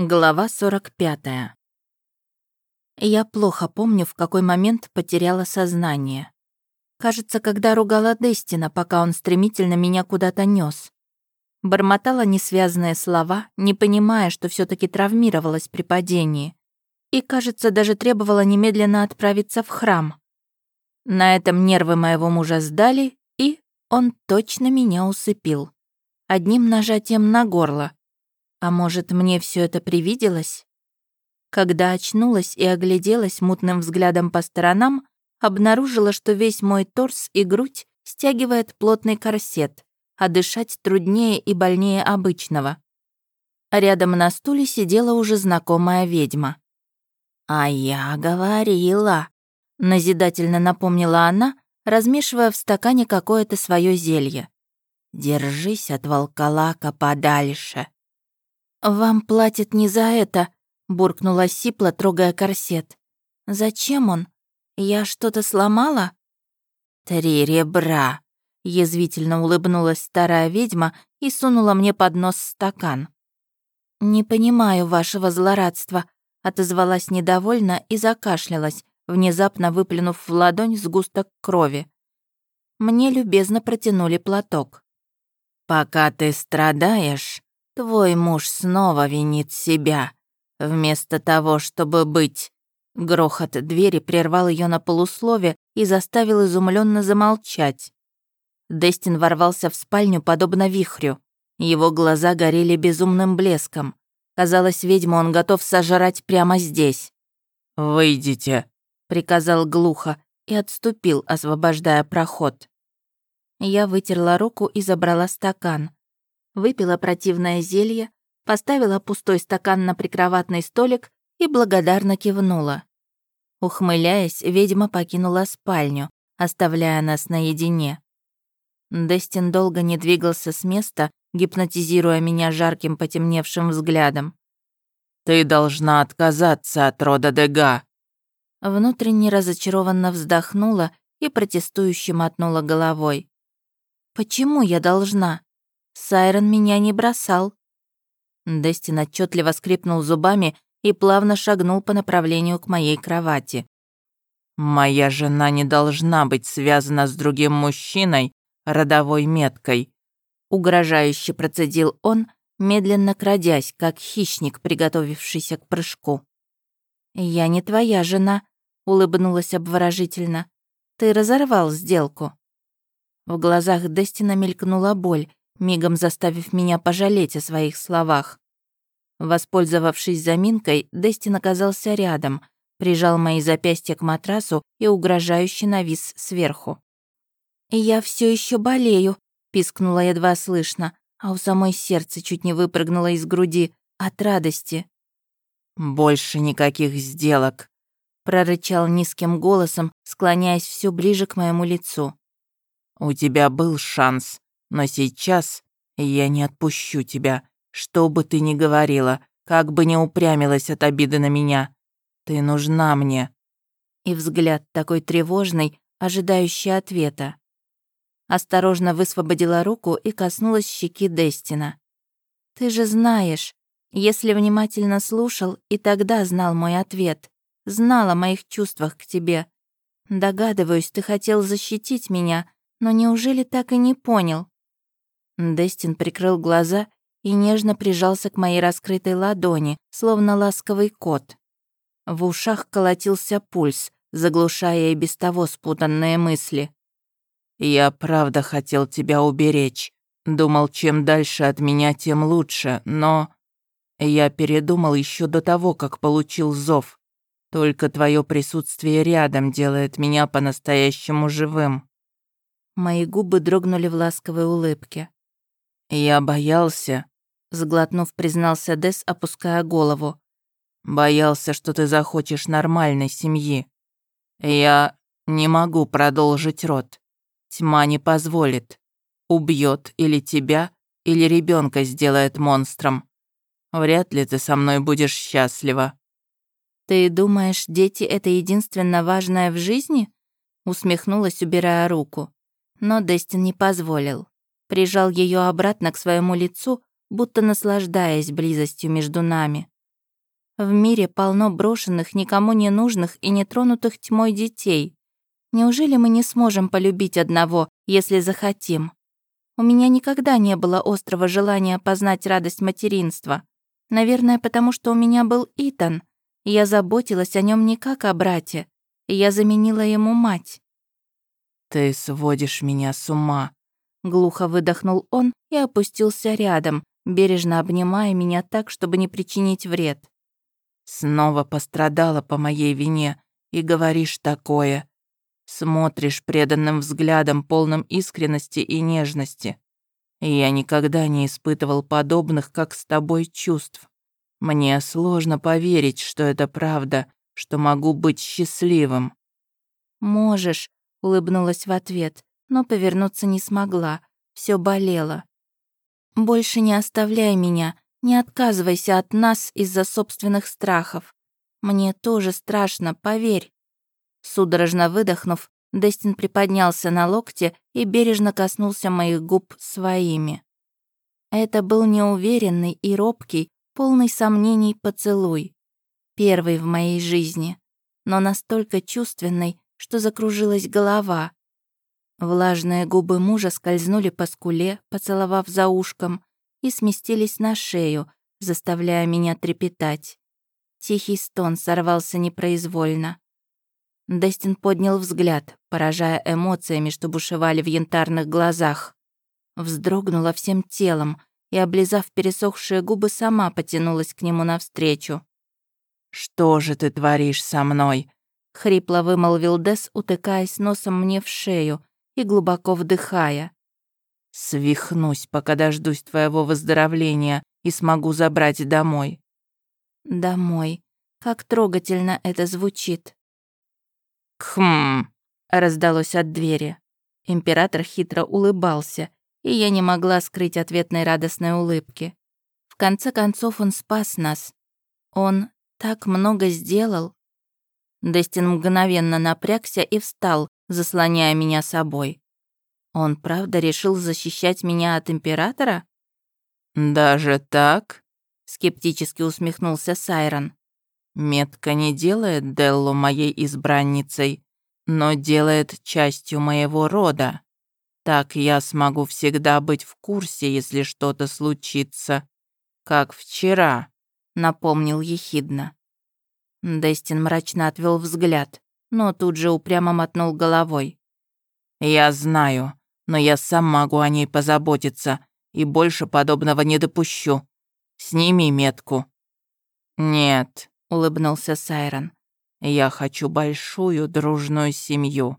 Глава 45. Я плохо помню, в какой момент потеряла сознание. Кажется, когда ругала Дестина, пока он стремительно меня куда-то нес. Бормотала несвязанные слова, не понимая, что все таки травмировалась при падении. И, кажется, даже требовала немедленно отправиться в храм. На этом нервы моего мужа сдали, и он точно меня усыпил. Одним нажатием на горло — а может, мне все это привиделось? Когда очнулась и огляделась мутным взглядом по сторонам, обнаружила, что весь мой торс и грудь стягивает плотный корсет, а дышать труднее и больнее обычного. рядом на стуле сидела уже знакомая ведьма. «А я говорила», — назидательно напомнила она, размешивая в стакане какое-то свое зелье. «Держись от волколака подальше». «Вам платят не за это», — буркнула Сипла, трогая корсет. «Зачем он? Я что-то сломала?» «Три ребра», — язвительно улыбнулась старая ведьма и сунула мне под нос стакан. «Не понимаю вашего злорадства», — отозвалась недовольно и закашлялась, внезапно выплюнув в ладонь сгусток крови. Мне любезно протянули платок. «Пока ты страдаешь, Твой муж снова винит себя. Вместо того, чтобы быть... Грохот двери прервал ее на полуслове и заставил изумленно замолчать. Дестин ворвался в спальню подобно вихрю. Его глаза горели безумным блеском. Казалось, ведьму он готов сожрать прямо здесь. «Выйдите», — приказал глухо и отступил, освобождая проход. Я вытерла руку и забрала стакан выпила противное зелье, поставила пустой стакан на прикроватный столик и благодарно кивнула. Ухмыляясь, ведьма покинула спальню, оставляя нас наедине. Дестин долго не двигался с места, гипнотизируя меня жарким потемневшим взглядом. «Ты должна отказаться от рода Дега». Внутренне разочарованно вздохнула и протестующе мотнула головой. «Почему я должна? Сайрон меня не бросал». Дестин отчетливо скрипнул зубами и плавно шагнул по направлению к моей кровати. «Моя жена не должна быть связана с другим мужчиной родовой меткой», угрожающе процедил он, медленно крадясь, как хищник, приготовившийся к прыжку. «Я не твоя жена», — улыбнулась обворожительно. «Ты разорвал сделку». В глазах Дестина мелькнула боль, мигом заставив меня пожалеть о своих словах. Воспользовавшись заминкой, Дестин оказался рядом, прижал мои запястья к матрасу и угрожающе навис сверху. «Я все еще болею», — пискнула едва слышно, а у самой сердце чуть не выпрыгнуло из груди от радости. «Больше никаких сделок», — прорычал низким голосом, склоняясь все ближе к моему лицу. «У тебя был шанс, но сейчас я не отпущу тебя, что бы ты ни говорила, как бы ни упрямилась от обиды на меня. Ты нужна мне». И взгляд такой тревожный, ожидающий ответа. Осторожно высвободила руку и коснулась щеки Дестина. «Ты же знаешь, если внимательно слушал, и тогда знал мой ответ, знал о моих чувствах к тебе. Догадываюсь, ты хотел защитить меня, но неужели так и не понял? Дестин прикрыл глаза и нежно прижался к моей раскрытой ладони, словно ласковый кот. В ушах колотился пульс, заглушая и без того спутанные мысли. «Я правда хотел тебя уберечь. Думал, чем дальше от меня, тем лучше, но...» Я передумал еще до того, как получил зов. Только твое присутствие рядом делает меня по-настоящему живым. Мои губы дрогнули в ласковой улыбке. «Я боялся», — сглотнув, признался Дес, опуская голову. «Боялся, что ты захочешь нормальной семьи. Я не могу продолжить род. Тьма не позволит. Убьет или тебя, или ребенка сделает монстром. Вряд ли ты со мной будешь счастлива». «Ты думаешь, дети — это единственно важное в жизни?» усмехнулась, убирая руку. Но Дестин не позволил прижал ее обратно к своему лицу, будто наслаждаясь близостью между нами. В мире полно брошенных, никому не нужных и нетронутых тьмой детей. Неужели мы не сможем полюбить одного, если захотим? У меня никогда не было острого желания познать радость материнства. Наверное, потому что у меня был Итан. И я заботилась о нем не как о брате. Я заменила ему мать. «Ты сводишь меня с ума», — глухо выдохнул он и опустился рядом, бережно обнимая меня так, чтобы не причинить вред. «Снова пострадала по моей вине и говоришь такое. Смотришь преданным взглядом, полным искренности и нежности. Я никогда не испытывал подобных, как с тобой, чувств. Мне сложно поверить, что это правда, что могу быть счастливым». «Можешь», — улыбнулась в ответ, но повернуться не смогла. Все болело. «Больше не оставляй меня, не отказывайся от нас из-за собственных страхов. Мне тоже страшно, поверь. Судорожно выдохнув, Дестин приподнялся на локте и бережно коснулся моих губ своими. Это был неуверенный и робкий, полный сомнений поцелуй. Первый в моей жизни, но настолько чувственный, что закружилась голова. Влажные губы мужа скользнули по скуле, поцеловав за ушком, и сместились на шею, заставляя меня трепетать. Тихий стон сорвался непроизвольно. Дестин поднял взгляд, поражая эмоциями, что бушевали в янтарных глазах. Вздрогнула всем телом и, облизав пересохшие губы, сама потянулась к нему навстречу. «Что же ты творишь со мной?» — хрипло вымолвил Дес, утыкаясь носом мне в шею и глубоко вдыхая. «Свихнусь, пока дождусь твоего выздоровления и смогу забрать домой». «Домой. Как трогательно это звучит». «Хм...» — раздалось от двери. Император хитро улыбался, и я не могла скрыть ответной радостной улыбки. В конце концов он спас нас. Он так много сделал. Дестин мгновенно напрягся и встал, заслоняя меня собой. Он правда решил защищать меня от императора? «Даже так?» — скептически усмехнулся Сайрон. Метка не делает Деллу моей избранницей, но делает частью моего рода. Так я смогу всегда быть в курсе, если что-то случится. Как вчера», — напомнил ехидно. Дестин мрачно отвел взгляд, но тут же упрямо мотнул головой. «Я знаю, но я сам могу о ней позаботиться и больше подобного не допущу. Сними метку». «Нет, — улыбнулся Сайрон. «Я хочу большую дружную семью,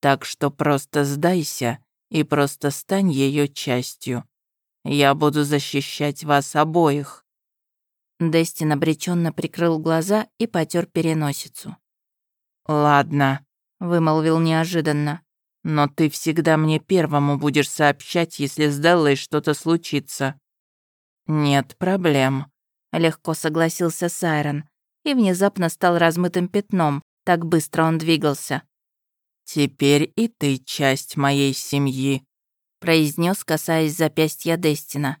так что просто сдайся и просто стань ее частью. Я буду защищать вас обоих». Дестин обреченно прикрыл глаза и потер переносицу. «Ладно», — вымолвил неожиданно. «Но ты всегда мне первому будешь сообщать, если с Деллой что-то случится». «Нет проблем», — легко согласился Сайрон, и внезапно стал размытым пятном, так быстро он двигался. «Теперь и ты часть моей семьи», — произнес, касаясь запястья Дестина.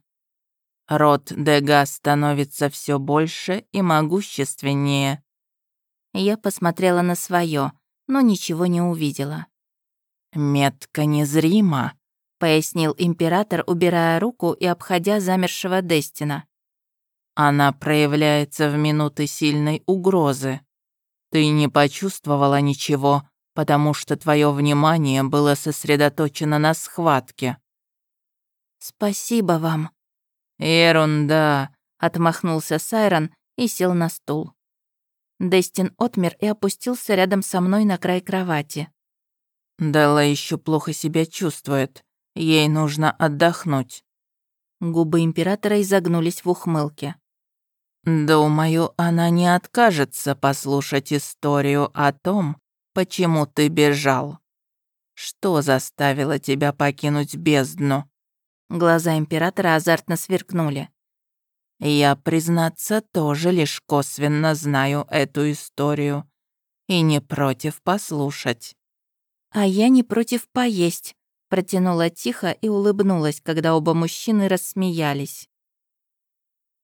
«Род Дега становится все больше и могущественнее». Я посмотрела на свое, но ничего не увидела. «Метка незрима», — пояснил император, убирая руку и обходя замершего Дестина. Она проявляется в минуты сильной угрозы. Ты не почувствовала ничего, потому что твое внимание было сосредоточено на схватке. Спасибо вам. Ерунда, отмахнулся Сайрон и сел на стул. Дестин отмер и опустился рядом со мной на край кровати. Дала еще плохо себя чувствует. Ей нужно отдохнуть. Губы императора изогнулись в ухмылке. Думаю, она не откажется послушать историю о том, почему ты бежал. Что заставило тебя покинуть бездну?» Глаза императора азартно сверкнули. «Я, признаться, тоже лишь косвенно знаю эту историю и не против послушать». «А я не против поесть», — протянула тихо и улыбнулась, когда оба мужчины рассмеялись.